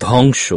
ধ্বংস।